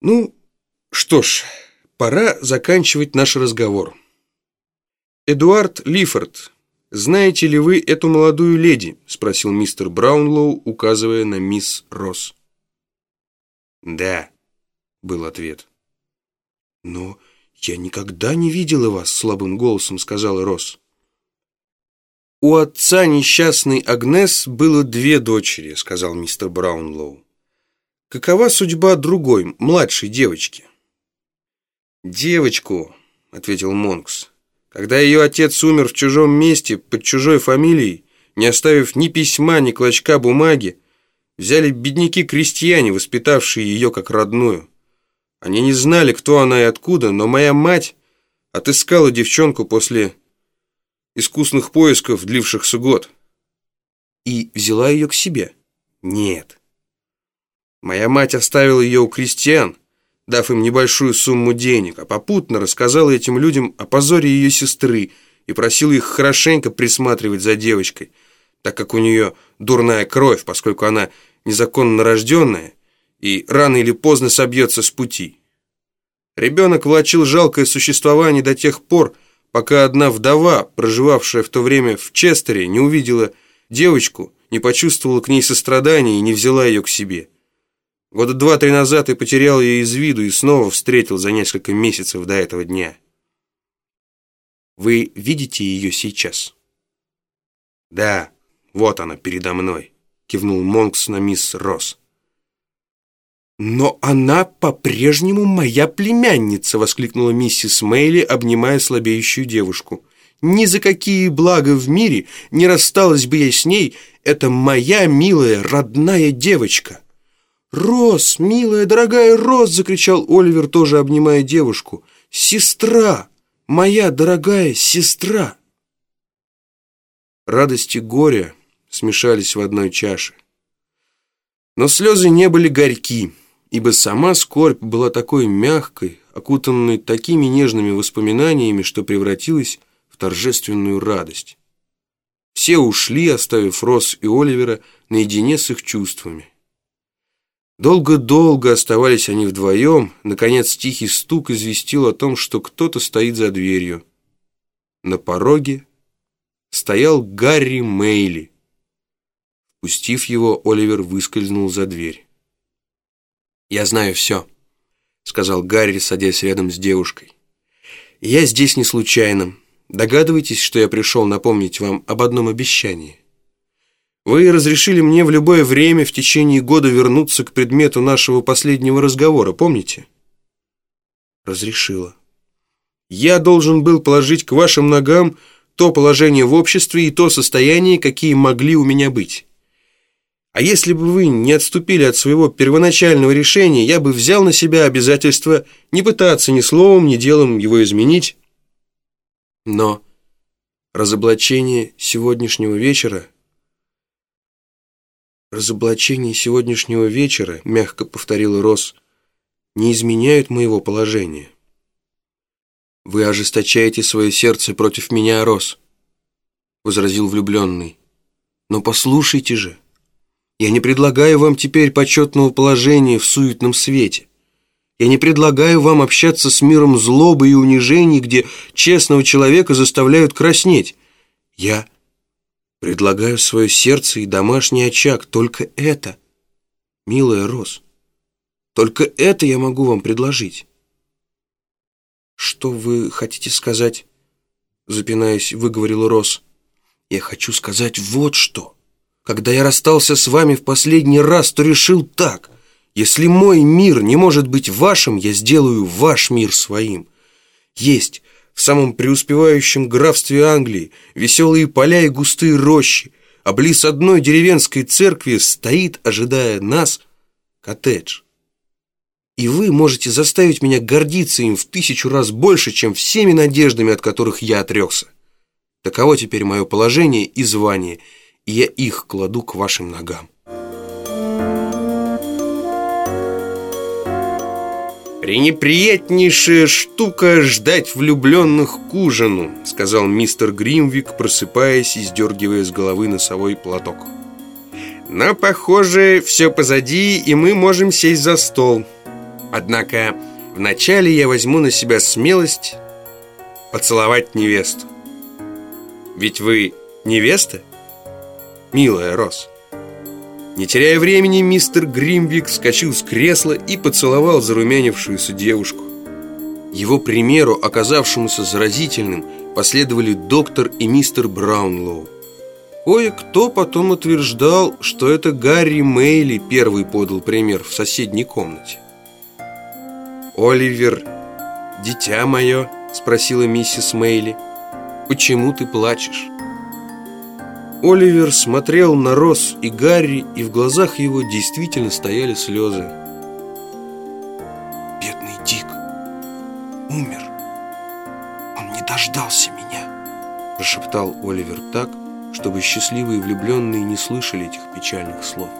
Ну, что ж, пора заканчивать наш разговор. Эдуард Лифорд, знаете ли вы эту молодую леди? Спросил мистер Браунлоу, указывая на мисс Росс. Да, был ответ. Но я никогда не видела вас, слабым голосом сказала Росс. «У отца несчастной Агнес было две дочери», — сказал мистер Браунлоу. «Какова судьба другой, младшей девочки?» «Девочку», — ответил Монкс. «Когда ее отец умер в чужом месте, под чужой фамилией, не оставив ни письма, ни клочка бумаги, взяли бедняки-крестьяне, воспитавшие ее как родную. Они не знали, кто она и откуда, но моя мать отыскала девчонку после искусных поисков, длившихся год. И взяла ее к себе? Нет. Моя мать оставила ее у крестьян, дав им небольшую сумму денег, а попутно рассказала этим людям о позоре ее сестры и просила их хорошенько присматривать за девочкой, так как у нее дурная кровь, поскольку она незаконно рожденная и рано или поздно собьется с пути. Ребенок влачил жалкое существование до тех пор, пока одна вдова, проживавшая в то время в Честере, не увидела девочку, не почувствовала к ней сострадания и не взяла ее к себе. Года два-три назад я потерял ее из виду и снова встретил за несколько месяцев до этого дня. Вы видите ее сейчас? Да, вот она передо мной, кивнул Монкс на мисс Росс. «Но она по-прежнему моя племянница!» — воскликнула миссис Мейли, обнимая слабеющую девушку. «Ни за какие блага в мире не рассталась бы я с ней. Это моя милая, родная девочка!» «Рос, милая, дорогая Рос!» — закричал Оливер, тоже обнимая девушку. «Сестра! Моя дорогая сестра!» Радость и горе смешались в одной чаше. Но слезы не были горьки ибо сама скорбь была такой мягкой, окутанной такими нежными воспоминаниями, что превратилась в торжественную радость. Все ушли, оставив Росс и Оливера наедине с их чувствами. Долго-долго оставались они вдвоем, наконец тихий стук известил о том, что кто-то стоит за дверью. На пороге стоял Гарри Мейли. Впустив его, Оливер выскользнул за дверь. «Я знаю все», — сказал Гарри, садясь рядом с девушкой. «Я здесь не случайно. Догадываетесь, что я пришел напомнить вам об одном обещании? Вы разрешили мне в любое время в течение года вернуться к предмету нашего последнего разговора, помните?» «Разрешила. Я должен был положить к вашим ногам то положение в обществе и то состояние, какие могли у меня быть». А если бы вы не отступили от своего первоначального решения, я бы взял на себя обязательство не пытаться ни словом, ни делом его изменить. Но разоблачение сегодняшнего вечера... Разоблачение сегодняшнего вечера, мягко повторил Росс, не изменяют моего положения. Вы ожесточаете свое сердце против меня, Росс, возразил влюбленный. Но послушайте же... Я не предлагаю вам теперь почетного положения в суетном свете. Я не предлагаю вам общаться с миром злобы и унижений, где честного человека заставляют краснеть. Я предлагаю свое сердце и домашний очаг. Только это, милая Рос, только это я могу вам предложить. Что вы хотите сказать? Запинаясь, выговорила Рос. Я хочу сказать вот что. Когда я расстался с вами в последний раз, то решил так. Если мой мир не может быть вашим, я сделаю ваш мир своим. Есть в самом преуспевающем графстве Англии веселые поля и густые рощи, а близ одной деревенской церкви стоит, ожидая нас, коттедж. И вы можете заставить меня гордиться им в тысячу раз больше, чем всеми надеждами, от которых я отрекся. Таково теперь мое положение и звание – и я их кладу к вашим ногам. «Пренеприятнейшая штука ждать влюбленных к ужину», сказал мистер Гримвик, просыпаясь и сдергивая с головы носовой платок. «Но, похоже, все позади, и мы можем сесть за стол. Однако вначале я возьму на себя смелость поцеловать невесту. Ведь вы невеста, милая Рос. Не теряя времени, мистер Гримвик вскочил с кресла и поцеловал зарумянившуюся девушку. Его примеру, оказавшемуся заразительным, последовали доктор и мистер Браунлоу. Кое-кто потом утверждал, что это Гарри Мейли первый подал пример в соседней комнате. «Оливер, дитя мое», — спросила миссис Мейли, — «почему ты плачешь?» Оливер смотрел на Росс и Гарри, и в глазах его действительно стояли слезы. «Бедный Дик умер. Он не дождался меня», прошептал Оливер так, чтобы счастливые влюбленные не слышали этих печальных слов.